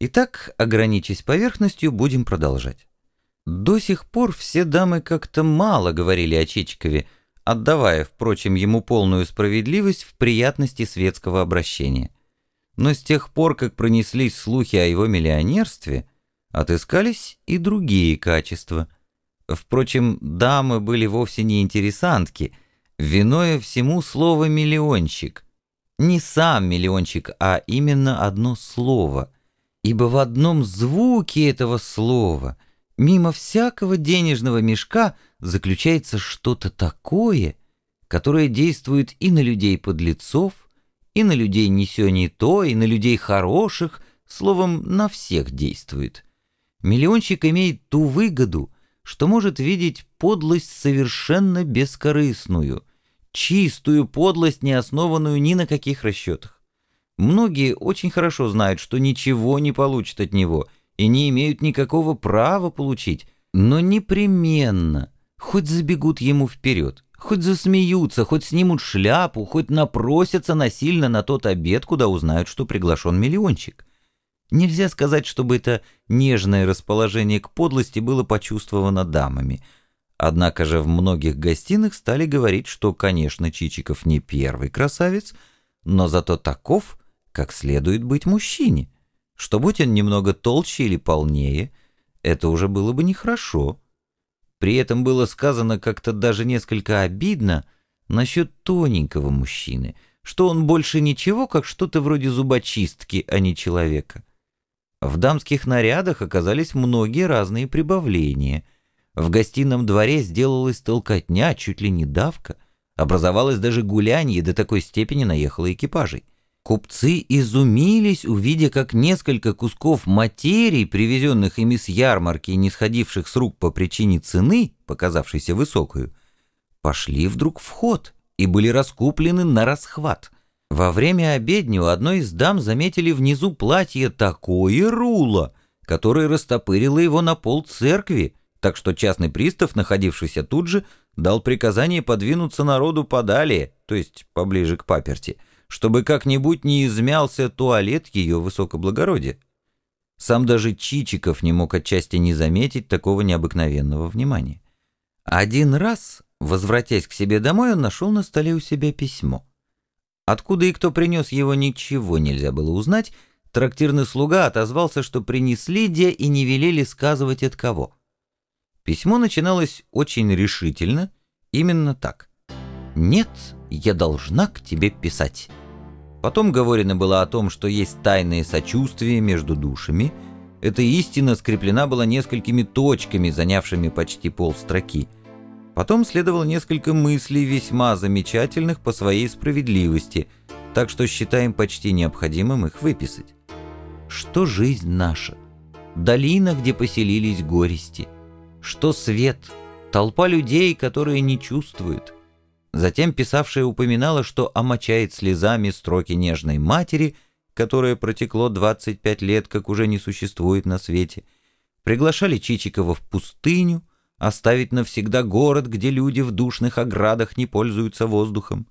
Итак, ограничись поверхностью, будем продолжать. До сих пор все дамы как-то мало говорили о Чичикове, отдавая, впрочем, ему полную справедливость в приятности светского обращения. Но с тех пор, как пронеслись слухи о его миллионерстве, отыскались и другие качества. Впрочем, дамы были вовсе не интересантки, виною всему слово «миллионщик». Не сам миллиончик, а именно одно слово. Ибо в одном звуке этого слова, мимо всякого денежного мешка, заключается что-то такое, которое действует и на людей-подлецов, и на людей не сё не то, и на людей хороших, словом, на всех действует. Миллионщик имеет ту выгоду, что может видеть подлость совершенно бескорыстную, чистую подлость, не основанную ни на каких расчетах. Многие очень хорошо знают, что ничего не получат от него и не имеют никакого права получить, но непременно, хоть забегут ему вперед, хоть засмеются, хоть снимут шляпу, хоть напросятся насильно на тот обед, куда узнают, что приглашен миллиончик. Нельзя сказать, чтобы это нежное расположение к подлости было почувствовано дамами. Однако же в многих гостиных стали говорить, что, конечно, Чичиков не первый красавец, но зато таков, как следует быть мужчине, что будь он немного толще или полнее, это уже было бы нехорошо. При этом было сказано как-то даже несколько обидно насчет тоненького мужчины, что он больше ничего, как что-то вроде зубочистки, а не человека. В дамских нарядах оказались многие разные прибавления. В гостином дворе сделалась толкотня, чуть ли не давка. Образовалось даже гулянье, до такой степени наехало экипажей. Купцы изумились, увидя, как несколько кусков материи, привезенных ими с ярмарки и не сходивших с рук по причине цены, показавшейся высокую, пошли вдруг в ход и были раскуплены на расхват. Во время обедни у одной из дам заметили внизу платье такое руло, которое растопырило его на пол церкви, так что частный пристав, находившийся тут же, дал приказание подвинуться народу подалее, то есть поближе к паперти, чтобы как-нибудь не измялся туалет ее высокоблагородия. Сам даже Чичиков не мог отчасти не заметить такого необыкновенного внимания. Один раз, возвратясь к себе домой, он нашел на столе у себя письмо. Откуда и кто принес его, ничего нельзя было узнать. Трактирный слуга отозвался, что принесли де и не велели сказывать от кого. Письмо начиналось очень решительно, именно так. «Нет, я должна к тебе писать». Потом говорено было о том, что есть тайное сочувствие между душами. Эта истина скреплена была несколькими точками, занявшими почти полстроки. Потом следовало несколько мыслей, весьма замечательных по своей справедливости, так что считаем почти необходимым их выписать. Что жизнь наша? Долина, где поселились горести. Что свет? Толпа людей, которые не чувствуют. Затем писавшая упоминала, что омочает слезами строки нежной матери, которое протекло 25 лет, как уже не существует на свете. Приглашали Чичикова в пустыню, оставить навсегда город, где люди в душных оградах не пользуются воздухом.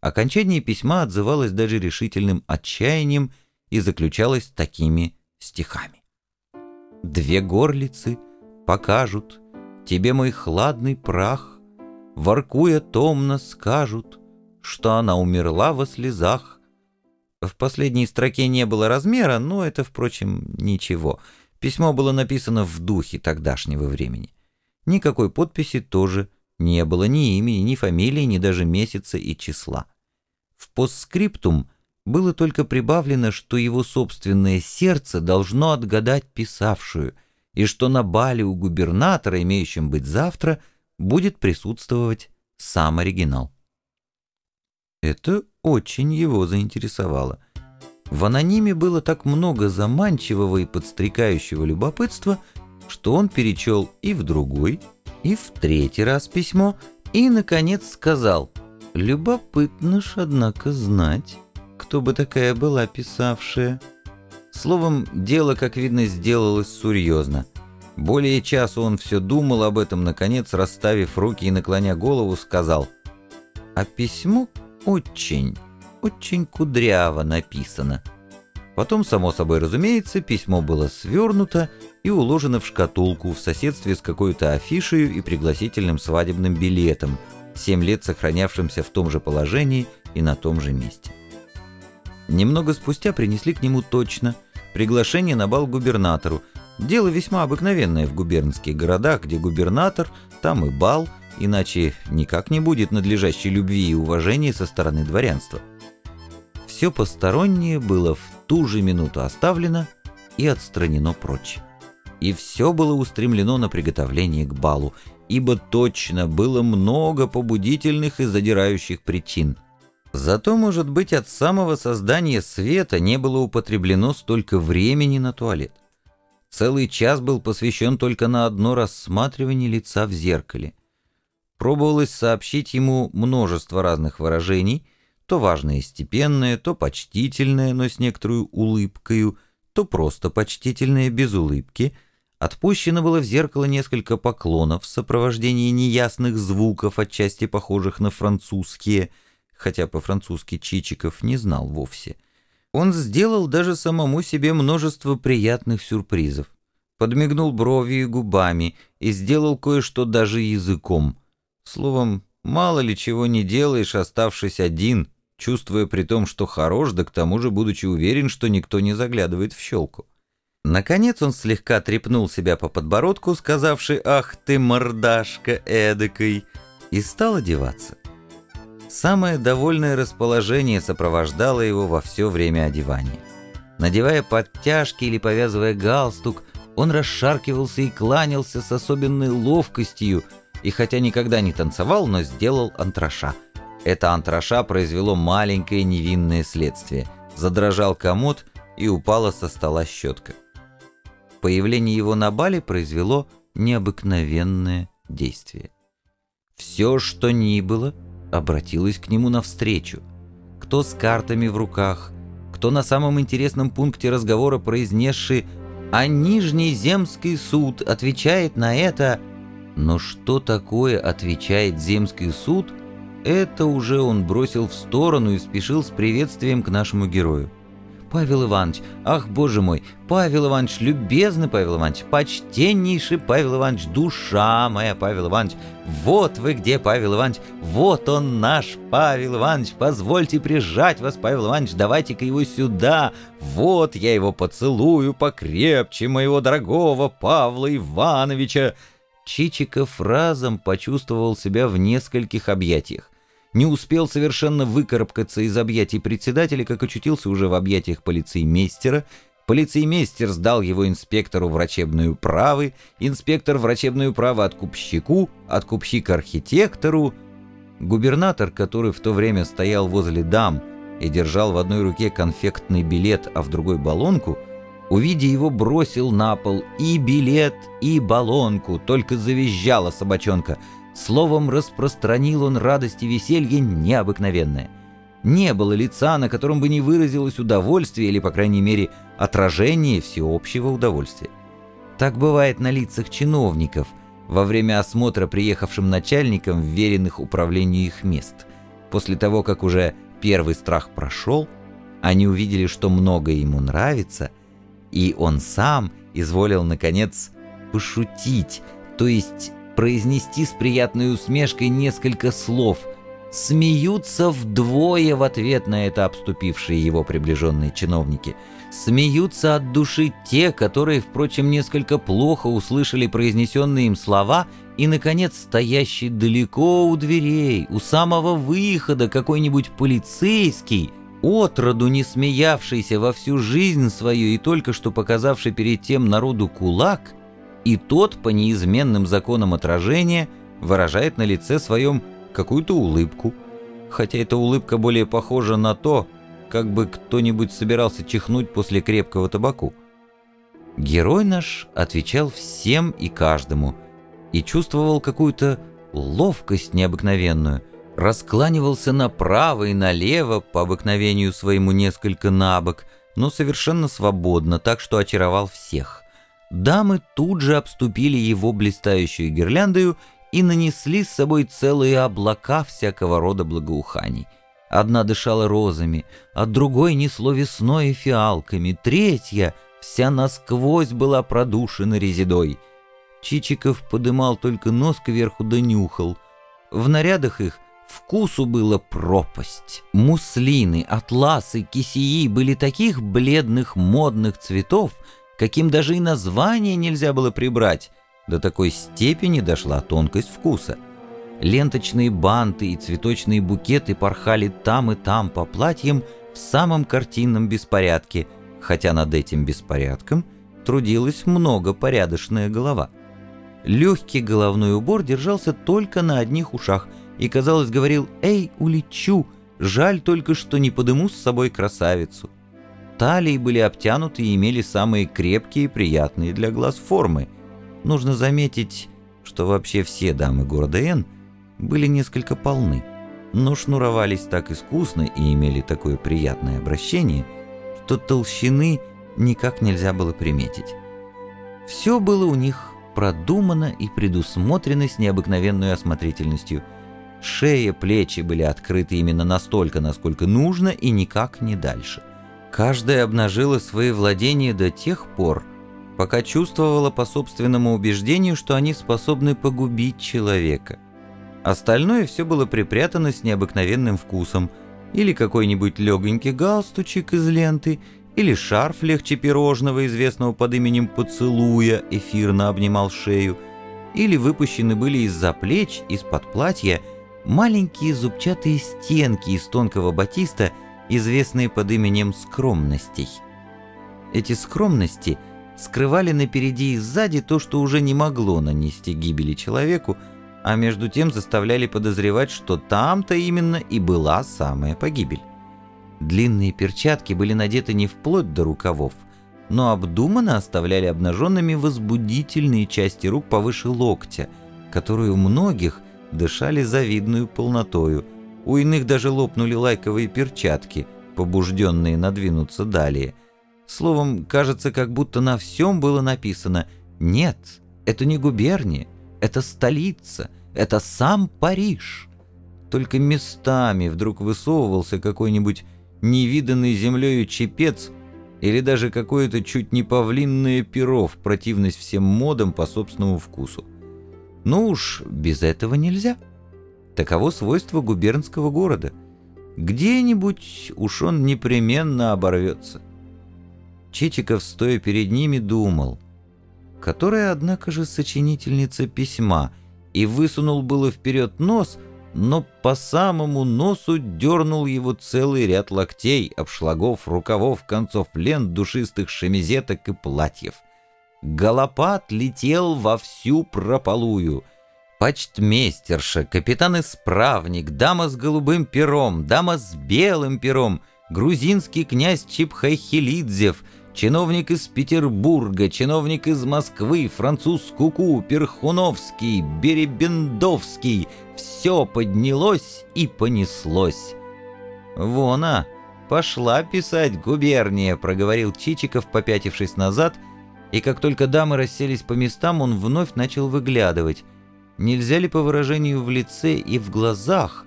Окончание письма отзывалось даже решительным отчаянием и заключалось такими стихами. «Две горлицы покажут тебе мой хладный прах, воркуя томно скажут, что она умерла во слезах». В последней строке не было размера, но это, впрочем, ничего. Письмо было написано в духе тогдашнего времени. Никакой подписи тоже не было ни имени, ни фамилии, ни даже месяца и числа. В постскриптум было только прибавлено, что его собственное сердце должно отгадать писавшую, и что на бале у губернатора, имеющем быть завтра, будет присутствовать сам оригинал. Это очень его заинтересовало. В анониме было так много заманчивого и подстрекающего любопытства, что он перечел и в другой, и в третий раз письмо, и, наконец, сказал «Любопытно ж, однако, знать, кто бы такая была писавшая». Словом, дело, как видно, сделалось серьезно. Более часа он все думал об этом, наконец, расставив руки и наклоня голову, сказал «А письмо очень, очень кудряво написано». Потом, само собой разумеется, письмо было свернуто и уложено в шкатулку в соседстве с какой-то афишей и пригласительным свадебным билетом, семь лет сохранявшимся в том же положении и на том же месте. Немного спустя принесли к нему точно приглашение на бал губернатору. Дело весьма обыкновенное в губернских городах, где губернатор, там и бал, иначе никак не будет надлежащей любви и уважения со стороны дворянства. Все постороннее было в ту же минуту оставлено и отстранено прочь. И все было устремлено на приготовление к балу, ибо точно было много побудительных и задирающих причин. Зато, может быть, от самого создания света не было употреблено столько времени на туалет. Целый час был посвящен только на одно рассматривание лица в зеркале. Пробовалось сообщить ему множество разных выражений — то важное и степенное, то почтительное, но с некоторой улыбкою, то просто почтительное без улыбки, отпущено было в зеркало несколько поклонов в сопровождении неясных звуков, отчасти похожих на французские, хотя по-французски Чичиков не знал вовсе. Он сделал даже самому себе множество приятных сюрпризов. Подмигнул бровью и губами и сделал кое-что даже языком. Словом, мало ли чего не делаешь, оставшись один — чувствуя при том, что хорош, да к тому же будучи уверен, что никто не заглядывает в щелку. Наконец он слегка трепнул себя по подбородку, сказавший «Ах ты, мордашка эдакой!» и стал одеваться. Самое довольное расположение сопровождало его во все время одевания. Надевая подтяжки или повязывая галстук, он расшаркивался и кланялся с особенной ловкостью, и хотя никогда не танцевал, но сделал антраша – это антраша произвело маленькое невинное следствие. Задрожал комод и упала со стола щетка. Появление его на бале произвело необыкновенное действие. Все, что ни было, обратилось к нему навстречу. Кто с картами в руках, кто на самом интересном пункте разговора произнесший «А Нижний земский суд отвечает на это...» Но что такое отвечает земский суд – это уже он бросил в сторону и спешил с приветствием к нашему герою. «Павел Иванович, ах, боже мой, Павел Иванович, любезный Павел Иванович, почтеннейший Павел Иванович, душа моя, Павел Иванович, вот вы где, Павел Иванович, вот он наш Павел Иванович, позвольте прижать вас, Павел Иванович, давайте-ка его сюда, вот я его поцелую покрепче, моего дорогого Павла Ивановича». Чичиков разом почувствовал себя в нескольких объятиях не успел совершенно выкарабкаться из объятий председателя, как очутился уже в объятиях полицеймейстера. Полицеймейстер сдал его инспектору врачебную правы, инспектор врачебную право откупщику, откупщик архитектору. Губернатор, который в то время стоял возле дам и держал в одной руке конфектный билет, а в другой баллонку, увидя его, бросил на пол и билет, и баллонку, только завизжала собачонка — Словом, распространил он радость и веселье необыкновенное. Не было лица, на котором бы не выразилось удовольствие или, по крайней мере, отражение всеобщего удовольствия. Так бывает на лицах чиновников во время осмотра приехавшим начальникам вверенных управлению их мест. После того, как уже первый страх прошел, они увидели, что многое ему нравится, и он сам изволил, наконец, пошутить, то есть произнести с приятной усмешкой несколько слов. Смеются вдвое в ответ на это обступившие его приближенные чиновники. Смеются от души те, которые, впрочем, несколько плохо услышали произнесенные им слова, и, наконец, стоящий далеко у дверей, у самого выхода какой-нибудь полицейский, отроду не смеявшийся во всю жизнь свою и только что показавший перед тем народу кулак — и тот по неизменным законам отражения выражает на лице своем какую-то улыбку, хотя эта улыбка более похожа на то, как бы кто-нибудь собирался чихнуть после крепкого табаку. Герой наш отвечал всем и каждому и чувствовал какую-то ловкость необыкновенную, раскланивался направо и налево, по обыкновению своему несколько набок, но совершенно свободно, так что очаровал всех. Дамы тут же обступили его блистающую гирляндою и нанесли с собой целые облака всякого рода благоуханий. Одна дышала розами, а другой несло весной и фиалками, третья вся насквозь была продушена резидой. Чичиков подымал только нос кверху да нюхал. В нарядах их вкусу было пропасть. Муслины, атласы, кисеи были таких бледных модных цветов, каким даже и название нельзя было прибрать. До такой степени дошла тонкость вкуса. Ленточные банты и цветочные букеты порхали там и там по платьям в самом картинном беспорядке, хотя над этим беспорядком трудилась многопорядочная голова. Легкий головной убор держался только на одних ушах и, казалось, говорил «Эй, улечу! Жаль только, что не подыму с собой красавицу». Талии были обтянуты и имели самые крепкие и приятные для глаз формы. Нужно заметить, что вообще все дамы города Н – были несколько полны, но шнуровались так искусно и имели такое приятное обращение, что толщины никак нельзя было приметить. Все было у них продумано и предусмотрено с необыкновенной осмотрительностью. Шея, плечи были открыты именно настолько, насколько нужно, и никак не дальше. Каждая обнажила свои владения до тех пор, пока чувствовала по собственному убеждению, что они способны погубить человека. Остальное все было припрятано с необыкновенным вкусом. Или какой-нибудь легонький галстучек из ленты, или шарф легче пирожного, известного под именем «Поцелуя», эфирно обнимал шею, или выпущены были из-за плеч, из-под платья, маленькие зубчатые стенки из тонкого батиста, известные под именем «скромностей». Эти скромности скрывали напереди и сзади то, что уже не могло нанести гибели человеку, а между тем заставляли подозревать, что там-то именно и была самая погибель. Длинные перчатки были надеты не вплоть до рукавов, но обдуманно оставляли обнаженными возбудительные части рук повыше локтя, которые у многих дышали завидную полнотою, у иных даже лопнули лайковые перчатки, побужденные надвинуться далее. Словом, кажется, как будто на всем было написано «Нет, это не губерния, это столица, это сам Париж. Только местами вдруг высовывался какой-нибудь невиданный землею чепец или даже какое-то чуть не павлинное перо в противность всем модам по собственному вкусу. Ну уж, без этого нельзя. Таково свойство губернского города. Где-нибудь уж он непременно оборвется. Чичиков, стоя перед ними, думал, которая, однако же, сочинительница письма — и высунул было вперед нос, но по самому носу дернул его целый ряд локтей, обшлагов, рукавов, концов лент, душистых шемизеток и платьев. Голопат летел во всю прополую. Почтмейстерша, капитан-исправник, дама с голубым пером, дама с белым пером, грузинский князь Чипхайхилидзев — чиновник из Петербурга, чиновник из Москвы, француз Куку, Перхуновский, Беребендовский — все поднялось и понеслось. «Вон а, пошла писать губерния», — проговорил Чичиков, попятившись назад, и как только дамы расселись по местам, он вновь начал выглядывать. Нельзя ли по выражению в лице и в глазах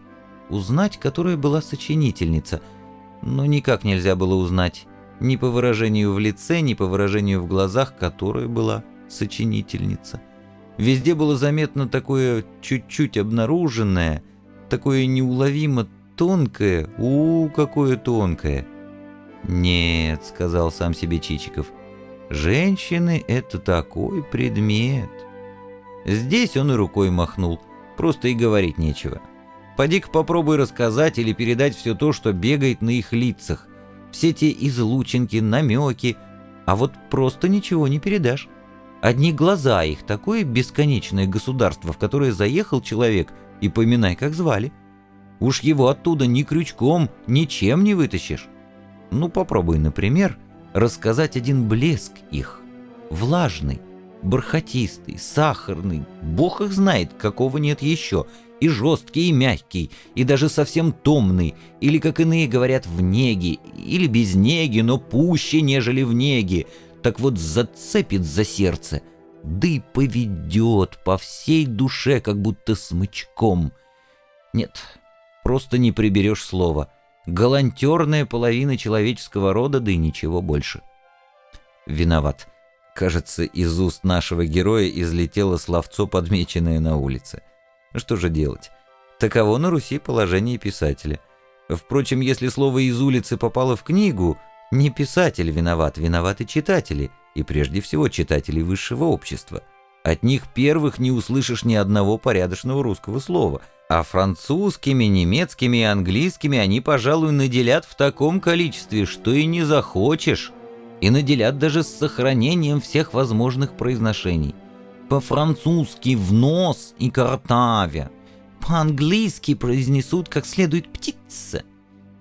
узнать, которая была сочинительница? Но никак нельзя было узнать ни по выражению в лице, ни по выражению в глазах, которая была сочинительница. Везде было заметно такое чуть-чуть обнаруженное, такое неуловимо тонкое, у, какое тонкое. «Нет», — сказал сам себе Чичиков, — «женщины — это такой предмет». Здесь он и рукой махнул, просто и говорить нечего. Поди-ка попробуй рассказать или передать все то, что бегает на их лицах все те излучинки, намеки, а вот просто ничего не передашь. Одни глаза их, такое бесконечное государство, в которое заехал человек, и поминай, как звали. Уж его оттуда ни крючком, ничем не вытащишь. Ну, попробуй, например, рассказать один блеск их, влажный, бархатистый, сахарный, бог их знает, какого нет еще, и жесткий, и мягкий, и даже совсем томный, или, как иные говорят, в неге, или без неги, но пуще, нежели в неге, так вот зацепит за сердце, да и поведет по всей душе, как будто смычком. Нет, просто не приберешь слова. галантерная половина человеческого рода, да и ничего больше. Виноват. Кажется, из уст нашего героя излетело словцо, подмеченное на улице. Что же делать? Таково на Руси положение писателя. Впрочем, если слово «из улицы» попало в книгу, не писатель виноват, виноваты читатели, и прежде всего читатели высшего общества. От них первых не услышишь ни одного порядочного русского слова, а французскими, немецкими и английскими они, пожалуй, наделят в таком количестве, что и не захочешь, и наделят даже с сохранением всех возможных произношений. По-французски «в нос» и «картавя», по-английски произнесут как следует «птица»,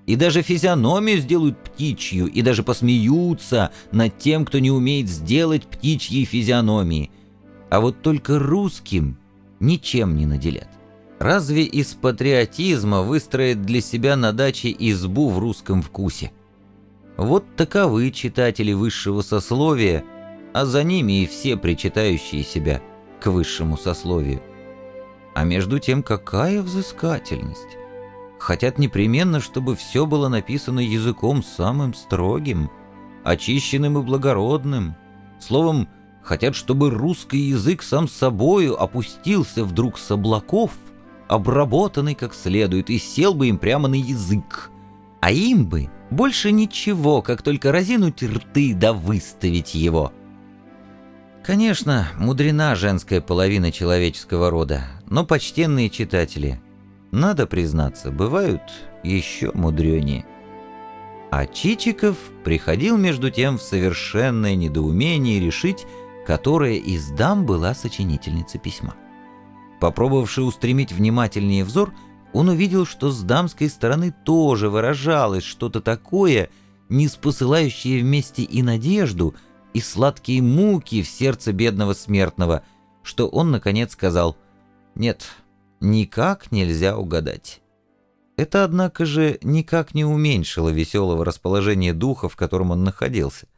и даже физиономию сделают птичью, и даже посмеются над тем, кто не умеет сделать птичьей физиономии. А вот только русским ничем не наделят. Разве из патриотизма выстроить для себя на даче избу в русском вкусе? Вот таковы читатели высшего сословия, а за ними и все причитающие себя к высшему сословию. А между тем какая взыскательность! Хотят непременно, чтобы все было написано языком самым строгим, очищенным и благородным. Словом, хотят, чтобы русский язык сам собою опустился вдруг с облаков, обработанный как следует, и сел бы им прямо на язык. А им бы больше ничего, как только разинуть рты да выставить его. Конечно, мудрена женская половина человеческого рода, но, почтенные читатели, надо признаться, бывают еще мудренее. А Чичиков приходил между тем в совершенное недоумение решить, которая из дам была сочинительница письма. Попробовавши устремить внимательнее взор, он увидел, что с дамской стороны тоже выражалось что-то такое, не спосылающее вместе и надежду, и сладкие муки в сердце бедного смертного, что он, наконец, сказал «Нет, никак нельзя угадать». Это, однако же, никак не уменьшило веселого расположения духа, в котором он находился.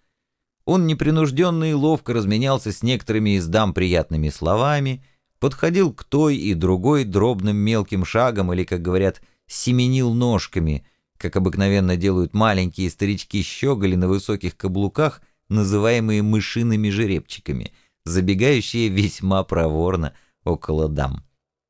Он непринужденно и ловко разменялся с некоторыми из дам приятными словами, подходил к той и другой дробным мелким шагом или, как говорят, семенил ножками, как обыкновенно делают маленькие старички-щеголи на высоких каблуках, называемые мышиными жеребчиками, забегающие весьма проворно около дам.